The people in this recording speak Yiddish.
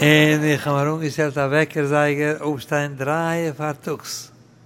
En ich habe mir umgestellt, der Wecker sei